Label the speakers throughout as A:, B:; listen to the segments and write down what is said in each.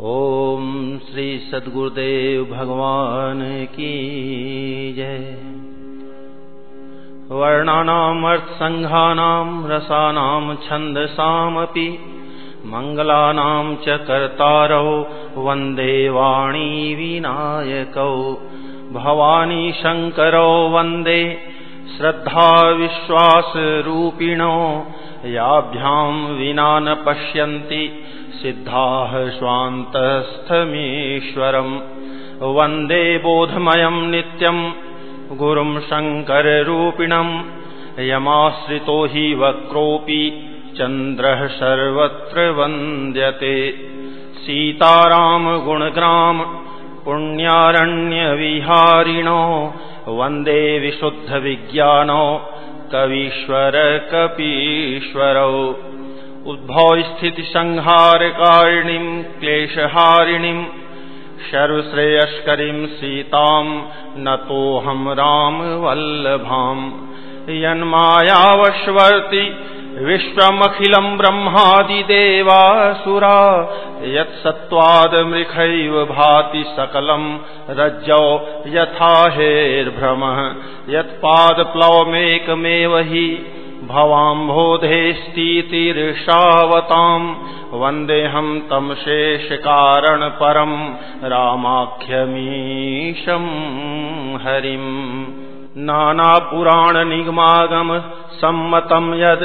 A: ओम श्री सदगुरुदेव भगवान की जय। वर्णानाम् अर्थसङ्घानाम् रसानाम् छन्दसामपि मङ्गलानाम् च कर्तारौ, वंदे वाणी विनायकौ, भवानी शङ्करौ वंदे श्रद्धाविश्वासरूपिणो याभ्याम् विना न पश्यन्ति। सिद्धाः स्वान्तस्थमीश्वरम् वन्दे बोधमयम् नित्यम्। गुरुम् शङ्कररूपिणम्। यमाश्रितो हि वक्रोऽपि। चन्द्रः सर्वत्र वन्द्यते। सीतारामगुणग्राम। पुण्यारण्यविहारिणो वंदे विशुद्धविज्ञानो कवीश्वर कपीश्वरौ उद्भवस्थितिसंहारकारिणीम् क्लेशहारिणीम् सर्वश्रेयस्करीम् सीताम् नतोऽहम् रामवल्लभाम् यन्मायावश्वर्ति विश्वमखिलम् ब्रह्मादिदेवासुरा यत्सत्त्वादमृखैव भाति सकलम् रज्जौ यथा हेर्भ्रमः यत्पादप्लवमेकमेव हि भवाम्भोधेस्तीतिर्षावताम् वन्देऽहम् तम् शेषकारणपरम् रामाख्यमीशम् हरिम्। नानापुराणनिगमागम सम्मतम् यद्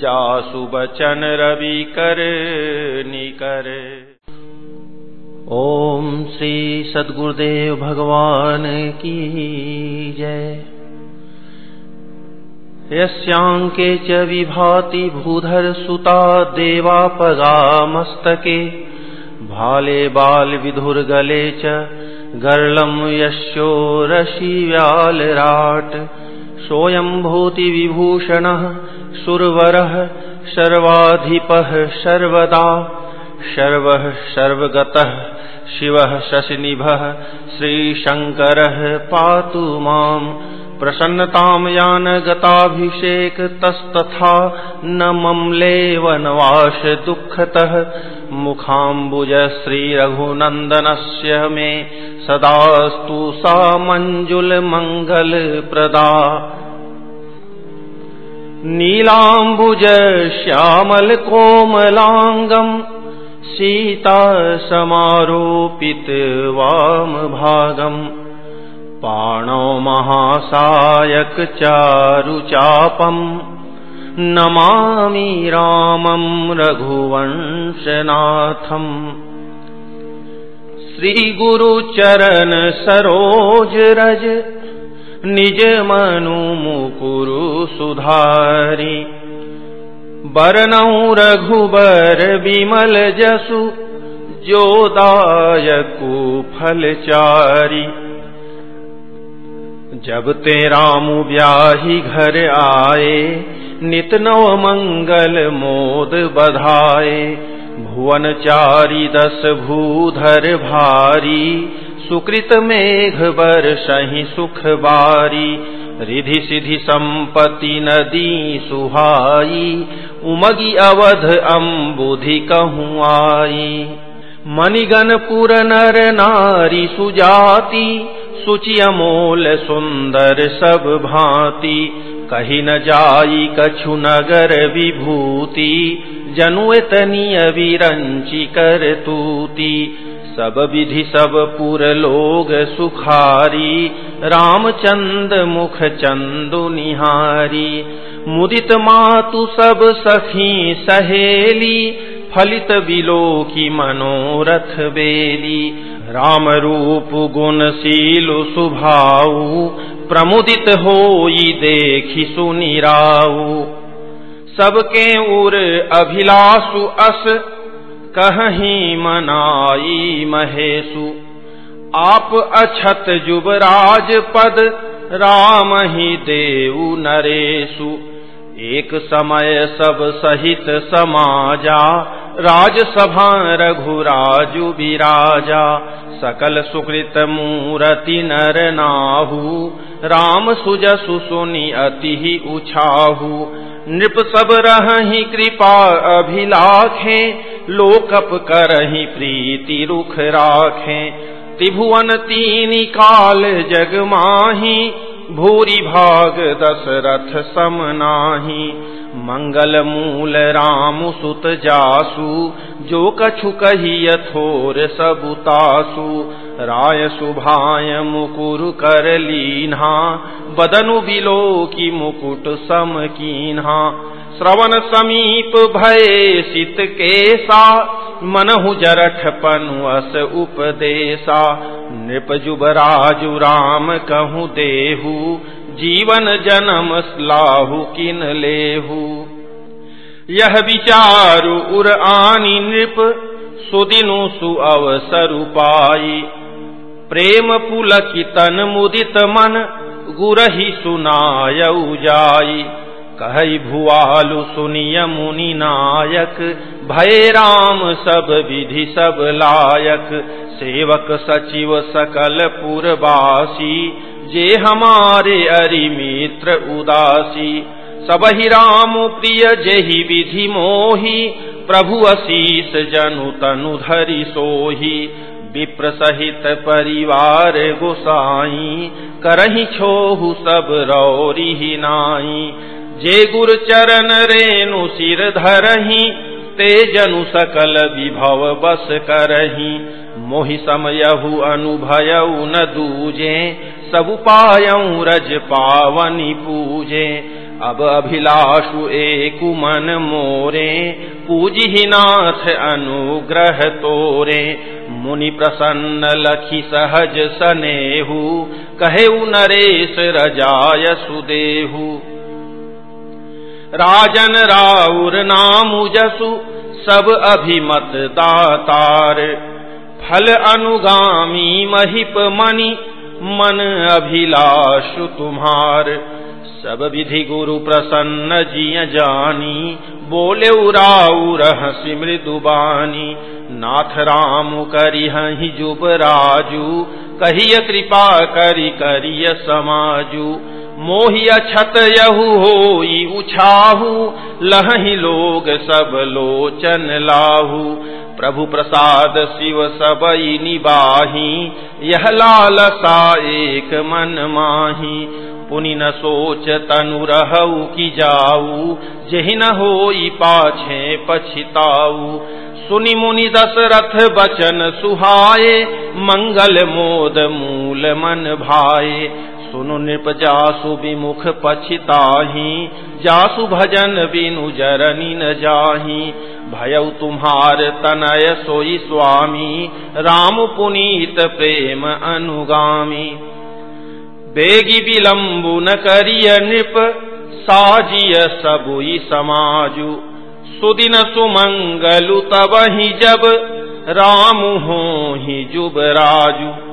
A: जासु बचन रवि कर निकर। ओम श्री सदगुरुदेव भगवान की जय। यस्यांके च विभाति भूधर सुता देवापगा मस्तके भाले बाल विधुर्गले च गर्लम् यस्यो रशिव्यालराट् सोऽयम् विभूषण सुरवरः सर्वदा। सर्वः सर्वगतः शिवः शशिनिभः श्रीशङ्करः पातु माम्। प्रसन्नताम् यानगताभिषेक तस्तथा न मम्ले वनवास दुःखतः। मुखाम्बुज श्रीरघुनन्दनस्य मे सदास्तु सा मञ्जुलमङ्गलप्रदा। नीलाम्बुज श्यामलकोमलाङ्गम् सीता समारोपित वामभागम्। पाणौ महासायक चारुचापम् नमामि रामम् रघुवंशनाथम्। श्रीगुरुचरण सरोज रज, निज मनु मुकुरु सुधारी। बरनौ रघुबर विमल जसु जोदायकु फलचारी। जब ते राम ब्याही घर आए, नित नव मंगल मोद बधाए। भुवन चारी दस भूधर भारी, सुकृत मेघ बर सही सुख बारी। रिधि सिधि संपत्ति नदी सुहाई, उमगी अवध अम्बुधि कहूँ आई। मणिगन पुर नर नारी सुजाति सुचि सुंदर सब भांति, कही न जाई कछु नगर विभूति जनुतनीय विरंची कर तूती। सब विधि सब पुर लोग सुखारी, रामचंद मुख चंदु निहारी। मुदित मातु सब सखी सहेली, फलित बिलो की मनोरथ बेली। राम रूप गुणशील सुभाऊ, प्रमुदित होई देखी सुनिराऊ। सबके उर अभिलाषु अस कहीं मनाई महेशु। आप अछत जुबराज पद, राम ही देऊ नरेशु। एक समय सब सहित समाजा राजसभा रघुराजु विराजा, सकल सुकृत मूरति नर नाहु, राम सुजसु सुनि अति ही उछाहु। नृप सब रही कृपा अभिलाखे, लोकप करही प्रीति रुख राखे। त्रिभुवन तीन काल जग माही भूरी भाग दशरथ सम नाही। मंगल मूल राम सुत जासु, जो कछु कही यथोर सबुतासु राय सुभाय मुकुर कर लीन्हा, बदनु बिलो की मुकुट सम कीन्हा। श्रवण समीप भय सित केसा, मनहु जरठ पनुअस उपदेशा नृप जुबराजु राम कहूँ देहू, जीवन जन्म स्लाहु किन लेहु। यह विचारु उर आनी नृप, सुदिनु सु अवसर पाई प्रेम पुलक तन मुदित मन, गुरही सुनाय जाई कही भुआलु सुनिय मुनि नायक, भय राम सब विधि सब लायक। सेवक सचिव सकल पुरवासी, जे हमारे अरि मित्र उदासी। सबहि राम प्रिय जेहि विधि मोहि, प्रभु अशीष जनु तनु धरि सोही। विप्र सहित परिवार गोसाई, करही छोहु सब रौरी नाई। जे गुर चरण रेणु सिर धरही ते जनु सकल विभव बस करही। मोहि समयहु अनुभयऊ न दूजे, सब पायऊ रज पावनी पूजे। अब अभिलाषु एक मन मोरे पूजी नाथ अनुग्रह तोरे। मुनि प्रसन्न लखी सहज सनेहु कहे नरेश रजाय सुदेहु। राजन राउर नामु जसु, सब अभिमत दातार। फल अनुगामी महिप मणि, मन अभिलाषु तुम्हार। सब विधि गुरु प्रसन्न जिय जानी बोले उराऊ रहसी मृदुबानी नाथ राम करी हही जुब राजू, कहिय कृपा करी करिय समाजू। मोहि अछत यहु होई उछाहू लही लोग सब लोचन लाहू। प्रभु प्रसाद शिव सबई निबाही, यह लालसा एक मन माही। पुनि न सोच तनु रहऊ की जाऊ, जहि न हो पाछे पछिताऊ। सुनि मुनि दशरथ बचन सुहाए, मंगल मोद मूल मन भाए। सुनु नृप जासु विमुख पछिताही। जासु भजन बिनु जरनी न जाही। भयउ तुम्हार तनय सोई स्वामी। राम पुनीत प्रेम अनुगामी। बेगी विलंबु न करिय नृप। साजिय सबुई समाजु। सुदिन सुमंगलु ही जब। राम हो ही जुब राजू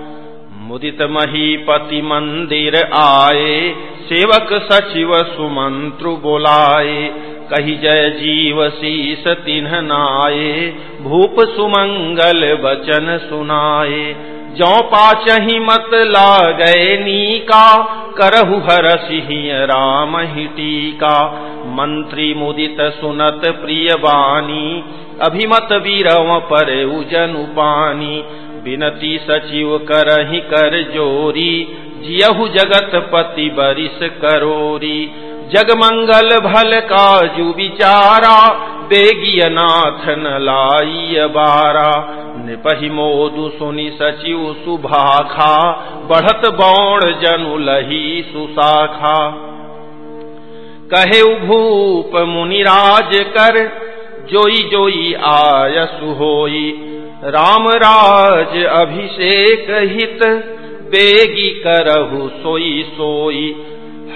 A: मुदित महीपति मंदिर आए, सेवक सचिव सुमंत्रु बोलाए, कही जय जीव शीस तिन्ह नाये भूप सुमंगल वचन सुनाए। जो पाचही मत ला गए नीका, करहु हर सिंह राम ही टीका। मंत्री मुदित सुनत प्रिय बानी, अभिमत वीरव पर उजनु पानी बिनती सचिव करही कर जोरी, जियहु जगत पति बरिस करोरी। जग मंगल भल काजु विचारा, बेगिय नाथ न लाई बारा। निपहि मोदु सुनि सचिव सुभाखा, बढ़त बौण जनु लही सुसाखा। कहे भूप मुनिराज कर, जोई जोई आयसु सुहोई राम राज अभिषेक हित, बेगी करहु सोई सोई।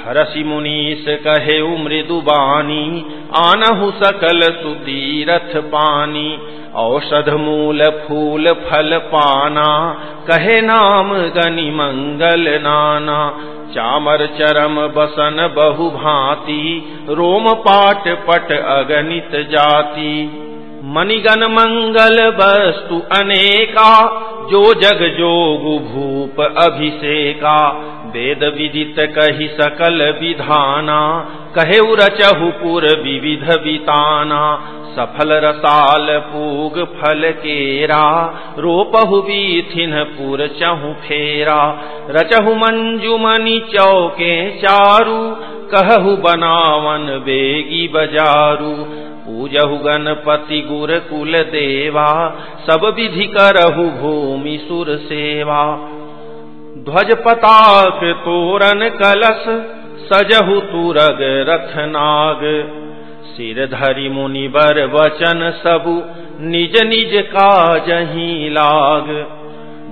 A: हरसि मुनीस कहे मृदु बानी, आनहु सकल सुतीरथ पानी। औषध मूल फूल फल पाना, कहे नाम गनि मंगल नाना। चामर चरम बसन बहु भांति रोम पाट पट अगणित जाति। मणिगन मंगल वस्तु अनेका, जो जग जोगु भूप अभिषेका। वेद विदित कही सकल विधाना कहे रचहु पुर विविध विताना। सफल रसाल पूग फल केरा, रोपहु बीथिन पुर चहु फेरा। रचहु मंजुमनि चौके चारू कहु बनावन बेगी बजारू। पूजहु गणपति गुर कुल देवा, सब विधि करहु भूमि सुर सेवा। ध्वज पताक तोरन कलश, सजहु तुरग रथनाग सिर धरि मुनि बर वचन सबु, निज निज काजही लाग।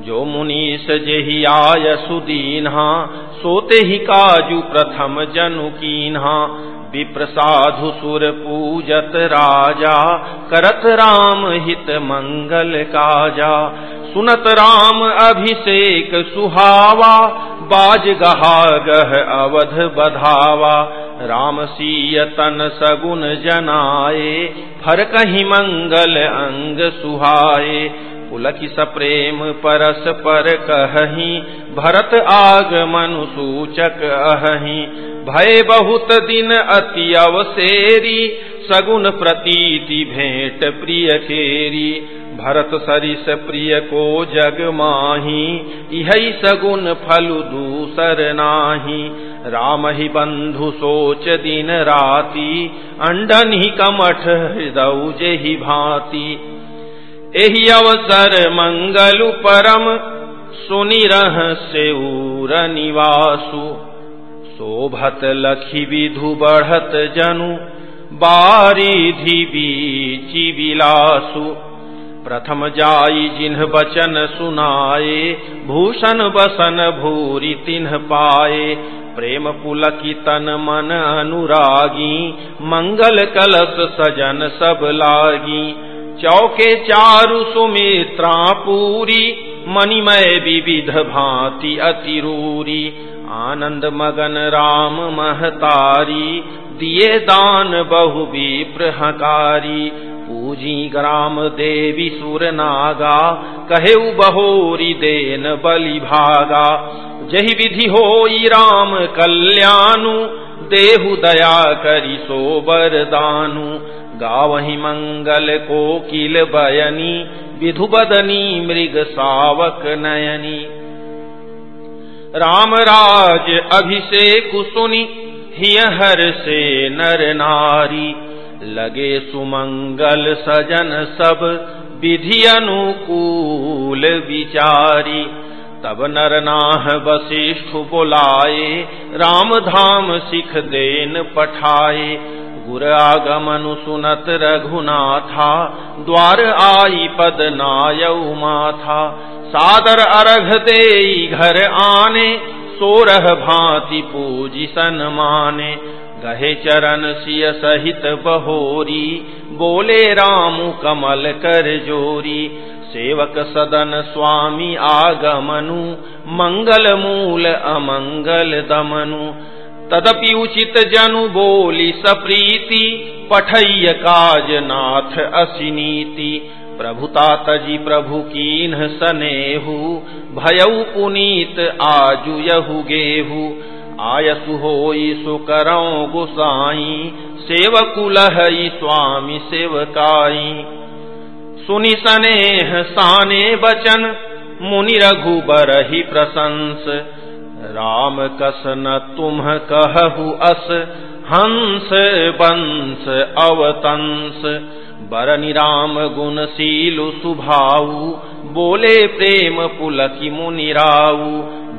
A: जो मुनीस जेहि आय सुदीन्हा, सोते ही काजु प्रथम जनु कीन्हा। विप्र साधु सुर पूजत राजा, करत राम हित मंगल काजा। सुनत राम अभिषेक सुहावा, बाज गहा गह अवध बधावा। राम सीय तन सगुन जनाए, फर कहीं मंगल अंग सुहाए। पुलकी सप्रेम परस पर कही भरत आगमनु सूचक अहि भय बहुत दिन अति अवसेरी सगुन प्रतीति भेंट प्रिय केरी। भरत सरिस प्रिय को जग माही, इहई सगुन फलु दूसर नाही। राम ही बंधु सोच दिन राती, अंडन ही कमठ हृदय जेहि भांति। एहि अवसर मंगलु परम सुनि रहस्य उर निवासु। शोभत लखी विधु बढ़त जनु बारिधि बीची विलासु। प्रथम जाई जिन्ह बचन सुनाए, भूषण बसन भूरि तिन्ह पाए। प्रेम पुलकी तन मन अनुरागी, मंगल कलश सजन सब लागी। चौके चारु सुमित्रा पूरी, मणिमय विविध भांति अतिरूरी। आनंद मगन राम महतारी, दिए दान बहु विप्रहकारी। पूजी ग्राम देवी सुर नागा कहे बहोरी देन बलि भागा। जही विधि हो राम कल्याणु, देहु दया करी सो बरदानु गावही मंगल कोकिल बयनी विधु बदनी मृग सावक नयनी। राम राज अभिषेक सुनि, हिय हर से नर नारी। लगे सुमंगल सजन सब, विधि अनुकूल विचारी। तब नर नाह वशिष्ठ बुलाए, राम धाम सिख देन पठाए। गुर आगमनु सुनत रघुनाथा, द्वार आई पद नायऊ माथा। सादर अर्घ दे घर आने, सोरह भांति पूजी सन माने। गहे चरण सिय सहित बहोरी, बोले रामु कमल कर जोरी। सेवक सदन स्वामी आगमनु, मंगल मूल अमंगल दमनु। तदपि उचित जनु बोली सप्रीति पठय काज नाथ असिनीति। प्रभुता तजी प्रभु कीन सनेहु भयऊ पुनीत आजु यहु गेहु। आयसु होई सुकरौ गुसाई सेवकुलहई स्वामी सेवकाई। सुनि सनेह साने बचन, मुनि रघुबर ही प्रशंस। राम कसन तुम कहु अस, हंस बंस अवतंस। बरनि राम गुणशीलु सुभाऊ, बोले प्रेम पुलकी मुनिराऊ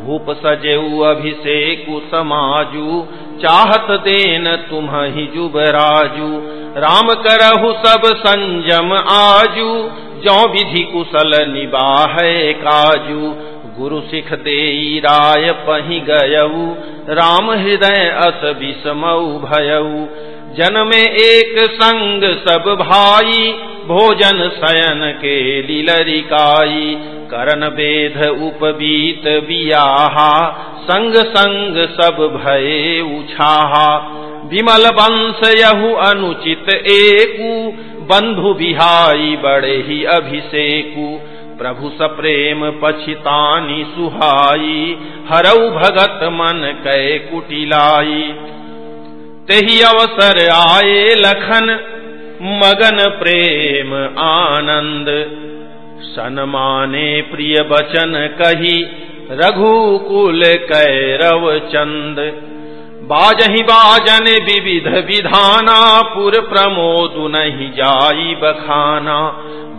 A: भूप सजेऊ अभिषेकु समाजू, चाहत देन तुम ही जुबराजू राम करहु सब संजम आजू जो विधि कुशल निबाह काजू। गुरु सिख दे राय पही गयऊ, राम हृदय अस विषमऊ भयऊ। जन में एक संग सब भाई, भोजन शयन के लीलरिकाई करण वेद उपबीत बियाहा, संग संग सब भये उछाहा। विमल वंश यहु अनुचित एकू, बंधु बिहाई बड़े ही अभिषेकु। प्रभु सप्रेम पछितानी सुहाई हरऊ भगत मन कै कुटिलाई। तेही अवसर आए लखन, मगन प्रेम आनंद। सनमाने प्रिय बचन कही, रघुकुल कैरव चंद। बाजही बाजन विविध विधाना, पुर प्रमोद नहीं जाई बखाना।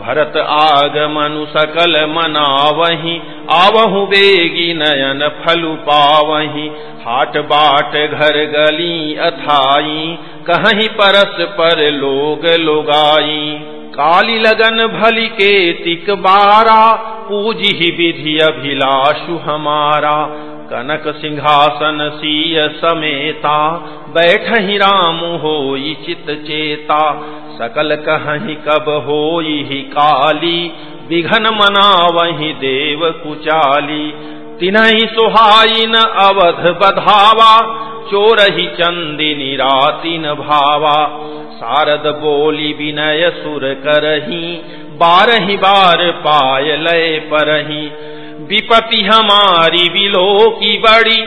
A: भरत आगमनु सकल मनावही, आवहु बेगी नयन फलु पावही। हाट बाट घर गली अथाई कहीं परस पर लोग लोगाई। काली लगन भली के तिक बारा पूजी विधि अभिलाषु हमारा। कनक सिंहासन सीय समेता, बैठ ही राम हो चित चेता। सकल कहीं कब हो ही काली, विघन मना वही देव कुचाली। तिन्ही सुहाई न अवध बधावा, चोर ही चंदिनी रातिन भावा। शारद बोली विनय सुर करही, बारही बार पाय लय परही। विपति हमारी बिलो की बड़ी।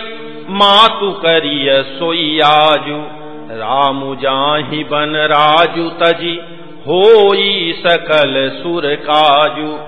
A: मातु करिय सोईयाजू रामु जाहि बन राजु तजी। होई सकल सुर काजू।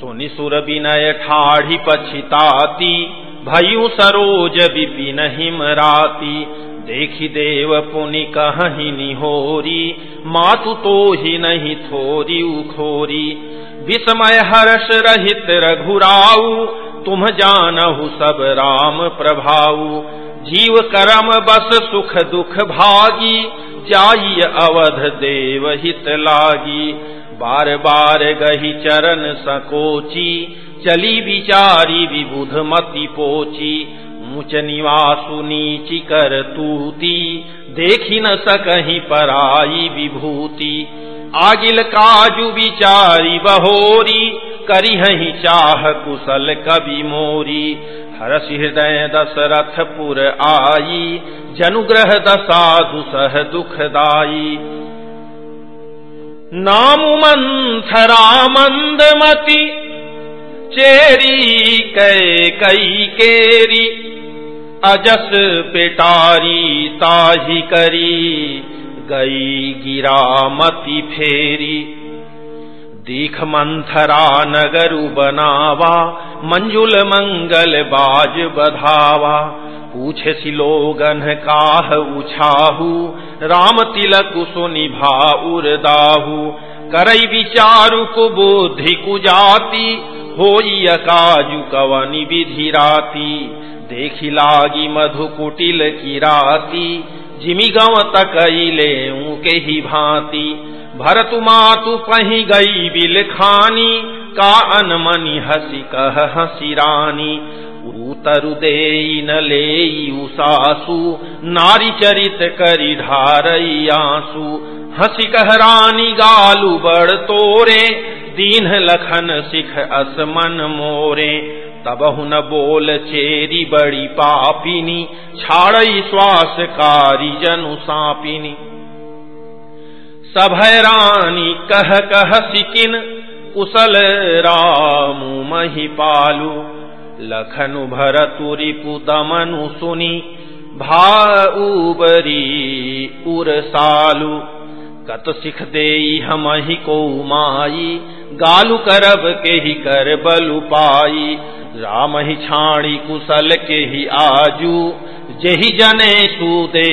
A: सुनि सुर विनय ठाढ़ी पछिताती, भयु सरोज विपिन हिमराती। देखी देव पुनि कहीं निहोरी मातु तो ही नहीं थोरी उखोरी। विस्मय हर्ष रहित रघुराऊ, तुम जानहु सब राम प्रभाऊ। जीव करम बस सुख दुख भागी, जाई अवध देव हित लागी। बार बार गही चरण सकोची, चली विचारी विबुध मति पोची। मुच निवासु नीची कर तूती, देखी न सकही पराई विभूति। आगिल काजु विचारी बहोरी करी हही चाह कुशल कवि मोरी। हरस हृदय दशरथ पुर आई, जनुग्रह दसाधु सह दुखदाई नाम मंथरा मंदमती चेरी कै कई केरी। अजस पेटारी ताही करी गई गिरा मती फेरी। दीख मंथरा नगरु बनावा, मंजुल मंगल बाज बधावा। पूछे सिलोगन काह उछाहू, राम तिलक सुनि भाउर दाहू करई विचारु कुबुद्धि कुजाति, होई अकाजु कवनि विधि राती देखी लागी मधु कुटिल की राती जिमी गव तक ले के ही भांति। भरतु मातु पही गई बिल खानी का अनमनी हसी कह हसी रानी। उतरु दे न ले उसासु, नारी चरित करी ढारई आँसू। हसी कह रानी, गालू बड़ तोरे, दीन लखन सिख असमन मोरे। तबहु न बोल चेरी बड़ी पापिनी, छाड़ई श्वास कारी जनु सापिनी। सभय रानी कह कह सिकिन, कुशल रामु मही पालू। लखनु भरतु रिपु दमनु सुनी भाऊबरी उर सालू। कत सिख दे हम ही को माई, गालु करब के ही कर बलु पाई। राम ही छाणी कुशल के ही आजू, जही जने सुदे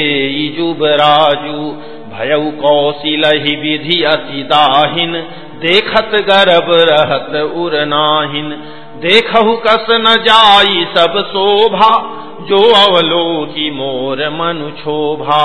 A: जुबराजू भयउ कौशिल ही विधि अति दाहिन, देखत गर्भ रहत उर नाहिन। देखहु कस न जाई सब शोभा, जो अवलोकी मोर मनु क्षोभा।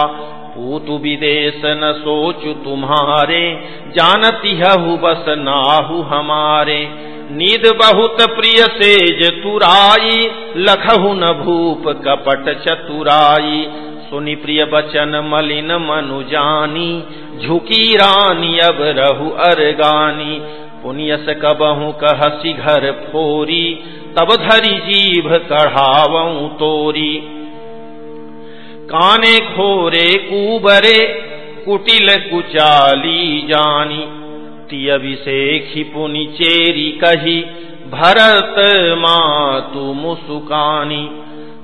A: पूतु विदेश न सोचु तुम्हारे, जानती हु बस नाहु हमारे। नींद बहुत प्रिय सेज तुराई, लखहु न भूप कपट चतुराई। सुनि प्रिय बचन मलिन मनु जानी, झुकी रानी अब रहु अरगानी। पुनियस कबहू कहसी घर फोरी, तब धरी जीभ कढ़ावऊ तोरी। काने खोरे कूबरे, कुटिल कुचाली जानी। ती अभिषेखी पुनि चेरी कही, भरत मातु मुसुकानी।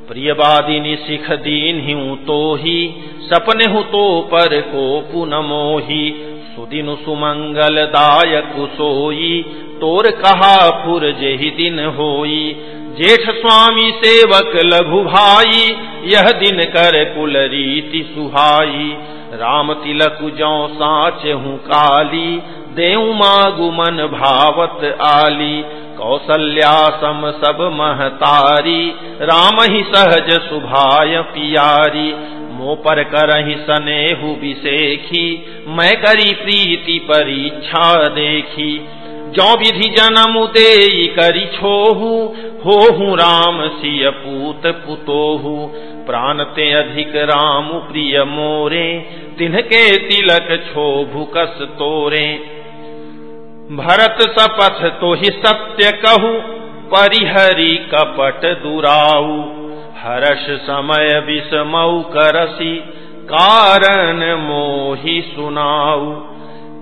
A: प्रियवादिनी सिख दीन हूँ तो ही सपने हूँ तो पर को पुन मोही। सुदिन सुमंगल दायक सोई, तोर कहा फुर जेहि दिन होई। जेठ स्वामी सेवक लघु भाई, यह दिन कर कुल रीति सुहाई। राम तिलक जौ साच हूँ काली, देऊ मागु मन भावत आली। कौशल्या सम सब महतारी, राम ही सहज सुभाय पियारी। मो पर करही सनेहु विसेखी, मैं करी प्रीति परीक्षा देखी। जो विधि जन्म दे करी छोहू हो हूँ राम सिय पूत पुतोहू प्राण ते अधिक राम प्रिय मोरे तिन्हके तिलक छो भूकस तोरे। भरत सपथ तो ही सत्य कहू, परिहरी कपट दुराऊ हर्ष समय विषमऊ करसी, कारण मोहि सुनाऊ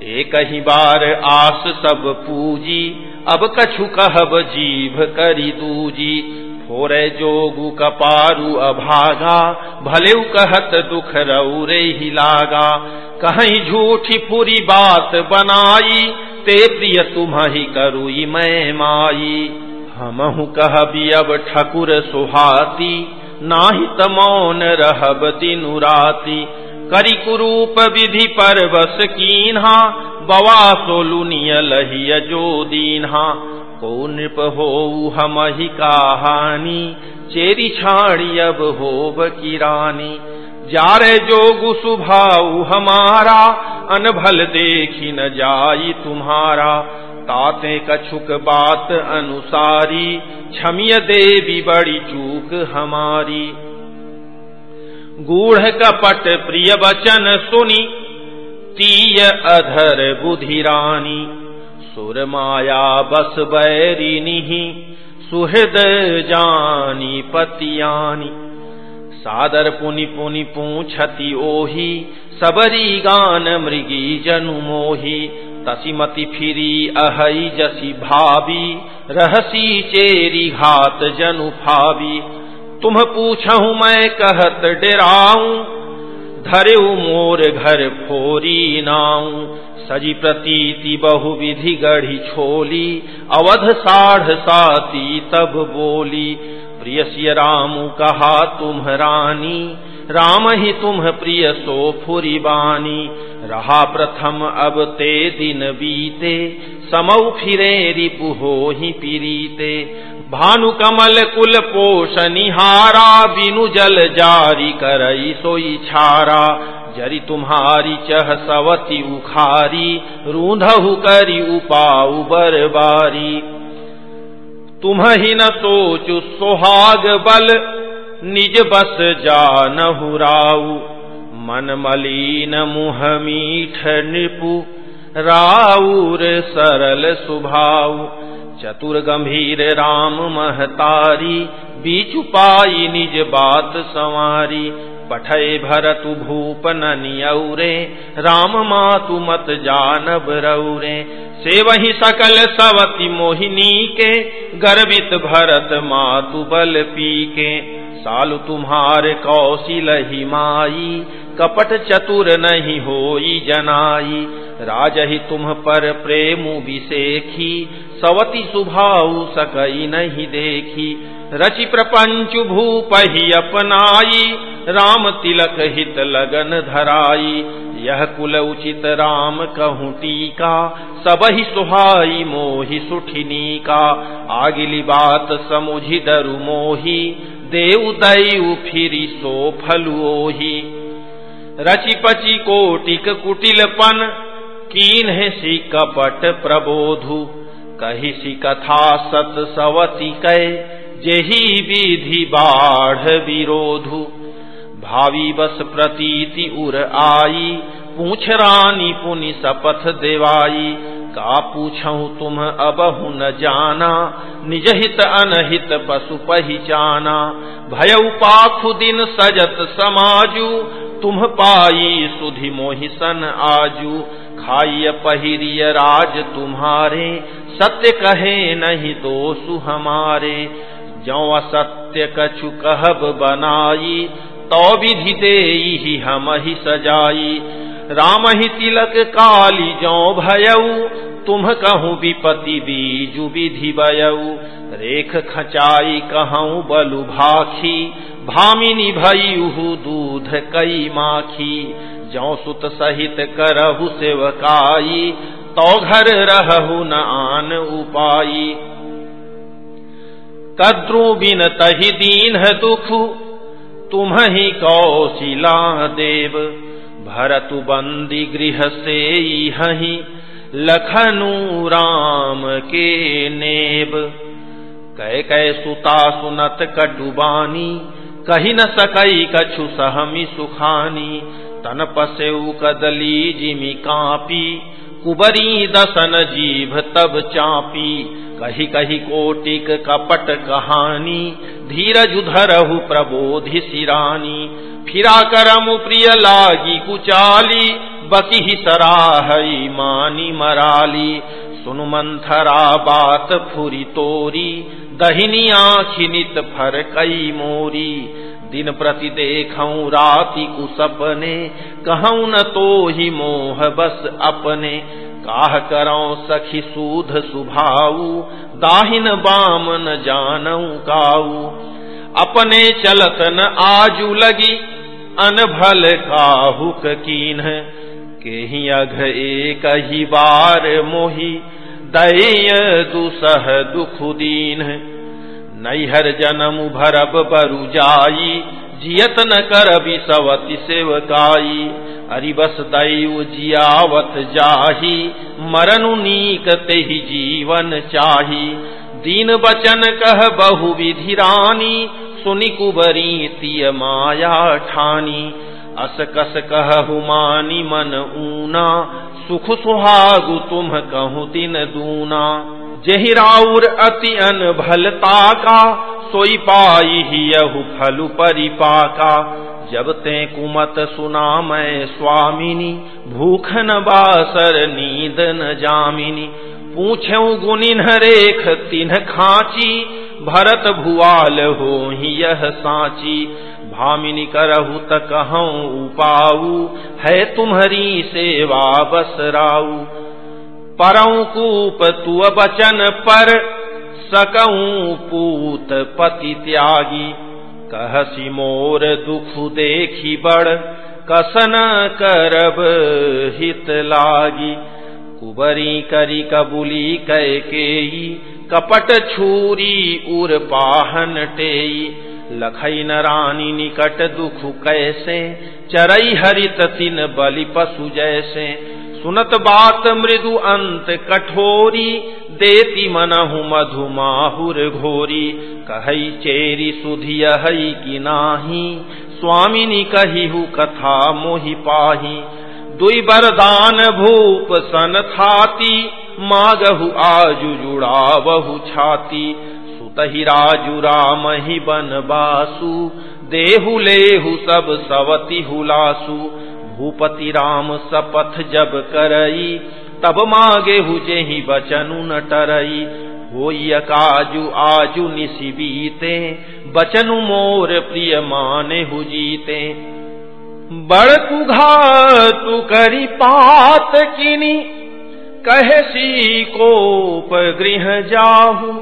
A: एक ही बार आस सब पूजी, अब कछु कहब जीभ करी दूजी। फोरे जोगु कपारू अभागा भले कहत दुख रौरे ही लागा। कहीं झूठी पूरी बात बनाई, ते प्रिय तुम्हि करुई मैं माई। हमहु कहबी अब ठकुर सुहाती नाही तमौन रहब दिनु राती। करी कुरूप विधि पर बस कीन्हा बवा सोलुनिय लहिय जो दीन्हा को नृप हो हम ही कहानी चेरी छाड़ी अब होब की रानी जारे जोगु सुभाऊ हमारा अनभल देखी न जाई तुम्हारा। ताते कछुक बात अनुसारी क्षमिय देवी बड़ी चूक हमारी। गूढ़ कपट प्रिय वचन सुनी, तीय अधर बुधि रानी। सुर माया बस बैरिनी सुहृद जानी पतियानी। सादर पुनि पुनि पूछति ओही, सबरी गान मृगी जनु मोही। तसिमति फिरी अहई जसी भावी रहसी चेरी घात जनु भावी तुम पूछहु, मैं कहत डेराऊं। धरे मोर घर फोरी नाऊ। सजी प्रतीति बहु विधि गढ़ी छोली। अवध साढ़ साती तब बोली। प्रिय सिय राम, कहा तुम रानी? राम ही तुम प्रिय, सो फुरी बानी। रहा प्रथम, अब ते दिन बीते। समऊ फिरे रिपु हो ही पीरीते। भानु कमल कुल पोषनिहारा बिनु जल जारी करई सोई छारा। जरी तुम्हारी चह सवती उखारी, रूंधहु करी उपाऊ बरबारी। तुम ही न सोचु सोहाग बल, निज बस जा नहुराऊ मन मलिन मुह मीठ निपु राउर सरल सुभाऊ चतुर गंभीर राम महतारी, बीच पाई निज बात संवारी। पठय भरतु भूप नियौरे, राम मातु मत जानब से वही सकल सवती मोहिनी के, गर्वित भरत मातु बल पी के सालु तुम्हारे कौशिल ही माई, कपट चतुर नहीं होई जनाई। राजहि तुम पर प्रेम विशेखी सवती सुभाऊ सकई नहीं देखी। रचि प्रपंच भूप ही अपनाई, राम तिलक हित लगन धराई। यह कुल उचित राम कहूँ टीका सब ही सुहाई मोहि सुठिनी का आगिली बात समुझी दरु मोही देव दयु फिरी सो फलुओही रचि पचि कोटिक कुटिलपन कीन है सी कपट प्रबोधु। कही सी कथा सत सवती कै जेही विधि बाढ़ विरोधु। भावी बस प्रतीति उर आई, पूछ रानी पुनि सपथ देवाई। का पूछऊ तुम अबहु न जाना निज हित अनहित पशु पहचाना भय पाखु दिन सजत समाजू तुम पाई सुधि मोहिसन आजू, खाइय पहिरिय राज तुम्हारे, सत्य कहे नहीं दोषु हमारे। जो असत्य कछु कहब बनाई तो विधि दे ही हम ही सजाई। राम ही तिलक काली जो भयऊ तुम कहूँ विपति बीजु विधि बयऊ रेख खचाई कहूँ बलु भाखी। भामिनी भयू दूध कई माखी। जो सुत सहित करहु सेवकाई। तो घर रहु न आन उपाई। कद्रु बिन तही दीन है दुख। तुम ही कौशिला देव। भरतु बंदी गृह से हही। लखनु राम के नेब। कह कह, सुता सुनत कटुबानी, कही न सकई कछु सहमी सुखानी। तन पसेऊ कदली जिमी कापी, कुबरी दसन जीभ तब चापी। कही कही कोटिक कपट कहानी, धीरज धरहु प्रबोधि सिरानी। फिरा करम प्रिय लागी कुचाली बकी ही सराहई मानी मराली, सुन मंथरा बात फुरी तोरी, दहिनी आखि नित फर कई मोरी। दिन प्रति देखऊं राति कुसपने कहूँ न तो ही मोह बस अपने। काह करो सखी सूध सुभाऊ, दाहिन बाम न जानऊ काऊ। अपने चलत न आजू लगी, अनभल काहुक कीन के ही अघ एक ही बार मोही, दय दुसह दुख दीन नैहर जन्म भरब बरु जाई जियत न कर सवती सेवकाई अरिबस दैव जियावत जाही, मरनु नीक ते जीवन चाही। दीन बचन कह बहु विधि रानी सुनि कुबरी तिय माया ठानी। अस कस कह हुमानी मन ऊना सुख सुहागु तुम कहु दिन दूना। जहि राउर अति अन भलता का, सोई पाई ही यहु फलु परिपाका। जब ते कुमत सुना मैं स्वामिनी, भूख न बासर नींद न जामिनी। पूछऊ गुनिन रेख तिन्ह खाची, भरत भुआल हो ही यह साची। भामिनी करहु त कहूँ, उपाऊ, है तुम्हारी सेवा बस राऊ। परऊ कूप तु बचन पर, सकऊ पूत पति त्यागी। कहसी मोर दुख देखी बड़, कसन करब हित लागी। कुबरी करी कबुली कै केई, कपट छूरी उर पाहन टेई। लखई न रानी निकट दुख कैसे? चरई हरित तिन बलि पशु जैसे। सुनत बात मृदु अंत कठोरी, देती मनहु मधु माहुर घोरी। कहई चेरी सुधिय की नाही? स्वामिनी कहिहु कथा मोहि पाही। दुई बरदान भूप सन थाती, मागहु आजु जुड़ावहु छाती। सुतहि राजु राम ही बन बासु देहु लेहु सब सवती हुलासु। भूपति राम सपथ जब करई, तब मागे हुजे ही बचनु न टरई। हो काजू आजू निशि बीते, बचनु मोर प्रिय माने हुजीते बड़ तु करी पात किनी, कहे सी कोप गृह जाहू।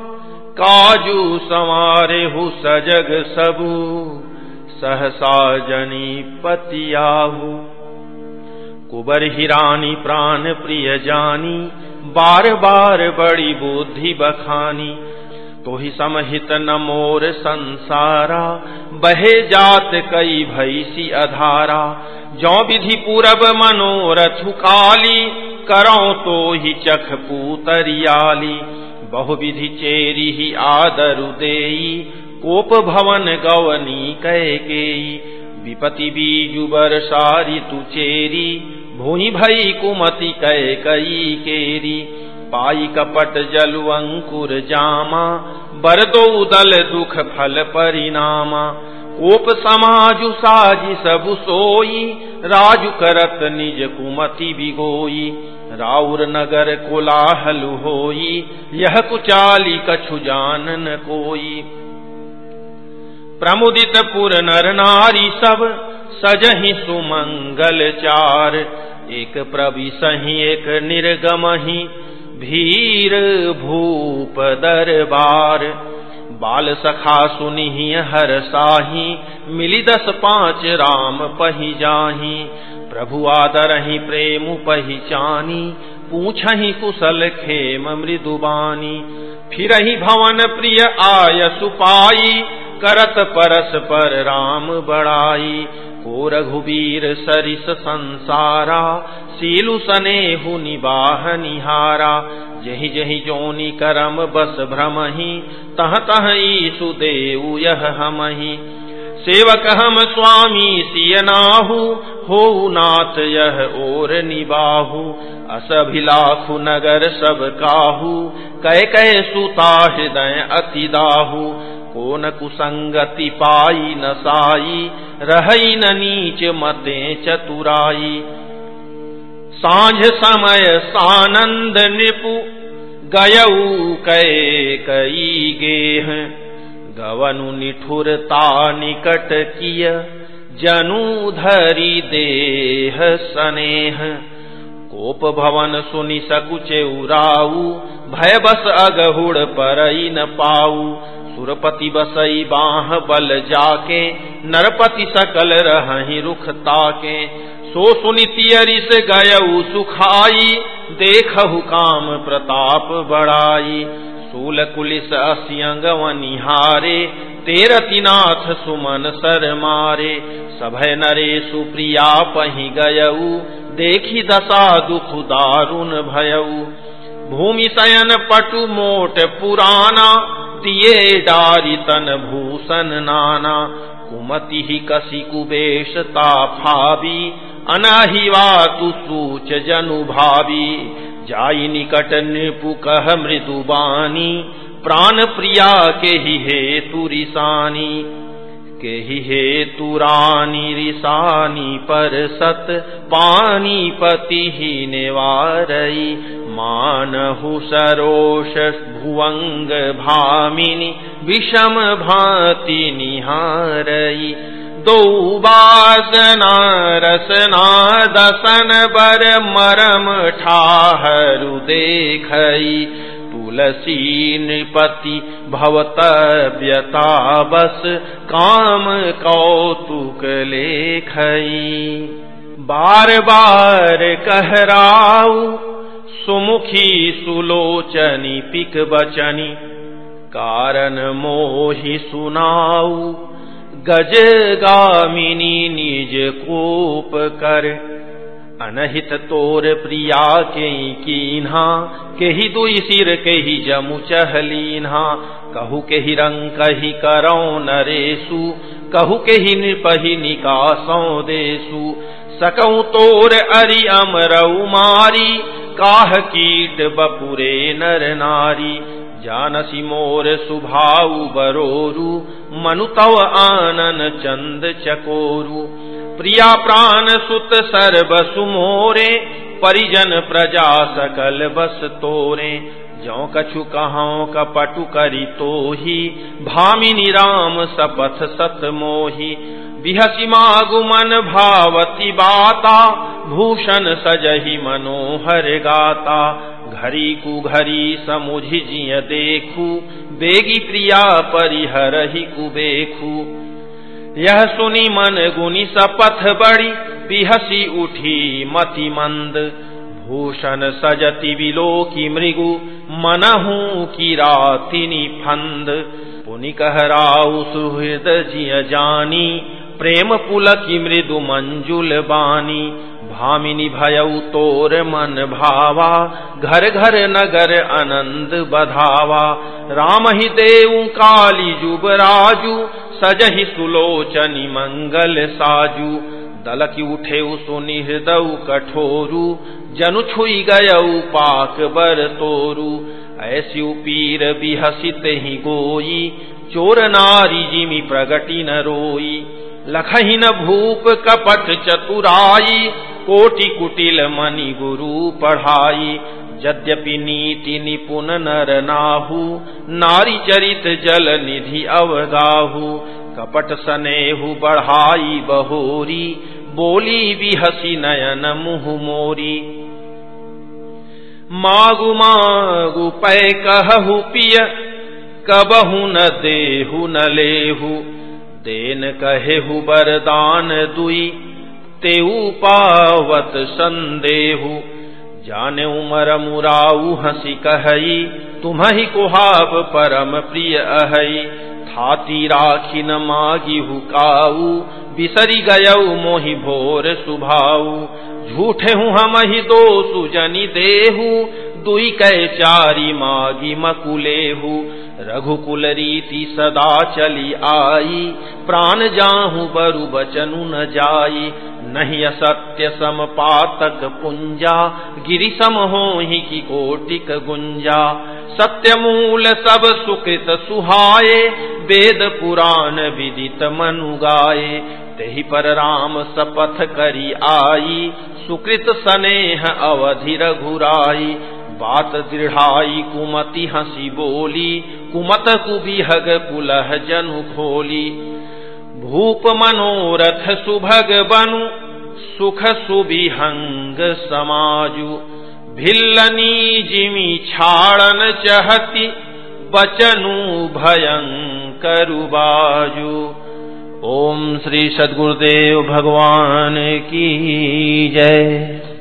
A: काजू समारे हु सजग सबू, सहसा जनी पतियाहू। कुबर हिरानी प्राण प्रिय जानी बार बार बड़ी बुद्धि बखानी। तो ही समहित न मोर संसारा, बहे जात कई भैसी अधारा। जो विधि पूरब मनोरथ काली करो तो ही चख पूतरियाली। बहुविधि चेरी ही आदरु देई कोप भवन गवनी कैकेई विपति बीजु बरसारी तु चेरी भूई भई कुमति कै कई केरी। पाई कपट जलु अंकुर जामा बर दो दल दुख फल परिणामा। कोप समाजु साजी सबु सोई राजु करत निज कुमति बिगोई राउर नगर कोलाहल होई, यह कुचाली कछु जान न कोई। प्रमुदित पुर नर नारी सब, सजहि सुमंगल चार। एक प्रवि सही, एक निर्गमही, भीर भूप दरबार। बाल सखा सुनी हर साही, मिली दस पाँच राम पही जाही। प्रभु आदर ही प्रेम पहचानी, पूछ ही कुशल खेम मृदुबानी फिर ही भवन प्रिय आय सुपाई करत परस पर राम बड़ाई। को रघुबीर सरिस संसारा, सीलु सनेहु निबाह निहारा। जही जही जोनी करम बस भ्रमही, तह तह ईसु देऊ यह हमही। सेवक हम स्वामी सियनाहु, हो नाथ यह ओर निबाहु। असभिलाखु नगर सब काहू, कह कै सुता हृदय अतिदाहु को न कुसंगति पाई न साई रही न नीच मते चतुराई। साँझ समय सानंद निपु, गयऊ कै कई गेह। गवनु निठुरता निकट किय, जनु धरी देह सनेह। कोप भवन सुनि सकुचे उराऊ भय बस अगहुड़ परई न पाऊ। सुरपति बसई बाह बल जाके, नरपति सकल रही रुख ताके। सो सुनितियरि से गयऊ सुखाई, देखहु काम प्रताप बड़ाई सूल कुलिस असियंग निहारे तेरतिनाथ सुमन सर मारे। सभय नरे सुप्रिया पही गयऊ, देखी दशा दुख दारुण भयऊ। भूमि सयन पटु मोट पुराना दिए डारी तन भूषण नाना। कुमति ही कसी कुबेशता भावी अनाहिवा तु सूच जनु भावी जाई निकट नृपु कह मृदुबानी, प्राण प्रिया के ही हे तुरिसानी के ही हे तुरानी रिसानी पर सत, पानी पति ही निवारई। मानहु सरोष भुवंग भामिनी, विषम भाति निहारई। दो बासना रसना, दसन बर मरम ठाहरु देखई। तुलसी नृपति भवत व्यता बस काम कौतुक लेखई। बार बार कहराऊ, सुमुखी सुलोचनी, पिक बचनी, कारण मोहि सुनाऊ। गज गामिनी निज कोप कर। अनहित तोर प्रिया के कीन्हा के ही दुई सिर के ही जमु चहलीन्हा कहु के ही रंग, कही करो नरेसु। कहु के ही नृपहि निकासों देसु। सकऊ तोर अरि अमरऊ मारी। काह कीट बपुरे नर नारी। जानसी मोर सुभाऊ बरोरू मनु तव आनन चंद चकोरु। प्रिया प्राण सुत सर्व सुमोरे, परिजन प्रजा सकल बस तोरे। जो कछु कहो कपटु करी तो ही भामिनी राम सपथ सत मोही। बिहसी मागुमन भावती बाता, भूषण सजही मनोहर गाता। घरी कु घरी समुझि जिय देखू, बेगी प्रिया परिहर ही कुबेखू। यह सुनी मन गुनी सपथ बड़ी बिहसी उठी मति मंद। भूषण सजति विलोकी मृगु, मनहू की रातिनी फंद। पुनि कहराउ सुहृद जिय जानी प्रेम पुलकी मृदु मंजुल बानी। भामिनी भयऊ तोर मन भावा। घर घर नगर आनंद बधावा। राम ही देऊ काली जुबराजू सजहि सुलोचनी मंगल साजू। दलकी उठे सुनि हृदय कठोरु। जनु छुई गयऊ पाक बर तोरु। ऐसी पीर बिहसित ही गोई। चोर नारी जिमी प्रगति न रोई। लखही न भूप कपट चतुराई, कोटि कुटिल मणि गुरु पढ़ाई। यद्यपि नीति निपुण नर नाहु, नारी चरित जल निधि अवगाहु कपट सनेहु बढ़ाई बहोरी, बोली भी हसी नयन मुह मोरी। मागु मागु पै कहु पिय, कबहु न देहु न लेहु। देन कहेहु बरदान दुई, तेऊ पावत संदेहु। जाने उमर मुराऊ हसी कहई तुम्हि कुहाब परम प्रिय अहई। थाती राखी न मागी हुकाऊ बिसरी गयऊ मोहि भोर सुभाऊ। झूठे हूँ हम ही दो सुजनी देहू, दुई कै चारी मागी मकुलेहू। रघुकुल रीति सदा चली आई। प्राण जाहू बरु बचनु न जाई। नहीं असत्य सम पातक पुंजा। गिरि सम हो ही की कोटिक गुंजा। सत्य मूल सब सुकृत सुहाये। वेद पुराण विदित मनु गाये। तेहि पर राम सपथ करी आई। सुकृत स्नेह अवधि रघुराई। बात दृढ़ाई कुमति हँसी बोली। कुमत कुबिहग कुलह जनु खोली भूप मनोरथ सुभग बनु सुख सुबिहंग समाजु भिल्लनी जिमी छाड़न चहती बचनु भयंकर बाजू ओम श्री सदगुरुदेव भगवान की जय।